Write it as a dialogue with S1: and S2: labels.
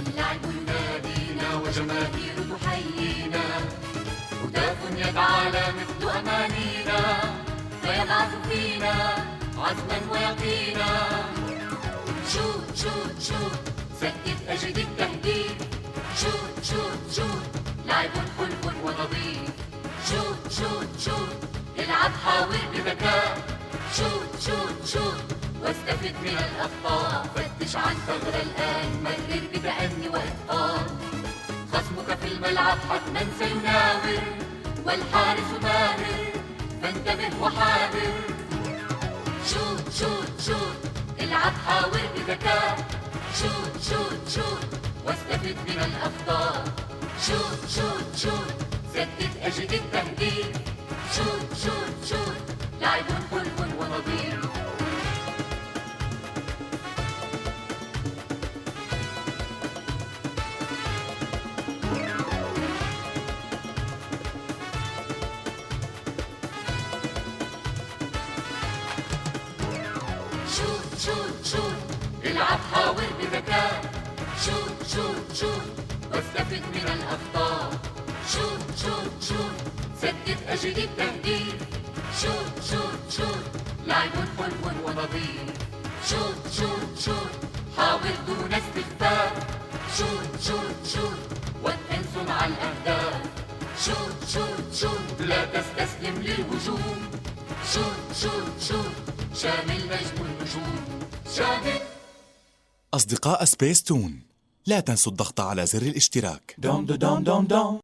S1: اللعب ينادينا وجماهير تحيينا هتاف يدعى مثل أمانينا. فيبعث فينا عزما ويقينا. shoot shoot shoot سدد أجد التسديد. shoot shoot shoot لعب حلو ونظيف shoot shoot shoot العب حاول بذكاء. shoot shoot shoot واستفد من الأخطاء. فتش عن ثغرة الآن مرر في الملعب حتما ستناور والحارس ماهر فانتبه وحاذر shoot shoot shoot العب حاول بذكاء. shoot shoot shoot واستفد من الأخطاء. shoot shoot shoot سدد أجد التسديد. shoot shoot shoot لعب shoot shoot. shoot العب حاول بذكاء. shoot shoot shoot. واستفد من الأخطاء. shoot shoot shoot. سدد أجد التسديد. shoot shoot shoot. لعب حلو ونظيف shoot shoot shoot. حاول دون استخفاف shoot shoot shoot. واتقن صنع الأهداف. shoot shoot shoot. لا تستسلم للهجوم. shoot shoot shoot. شامل نجم النجوم.
S2: أصدقاء سبيس تون لا تنسوا الضغط على زر الاشتراك
S3: da dum dum dum.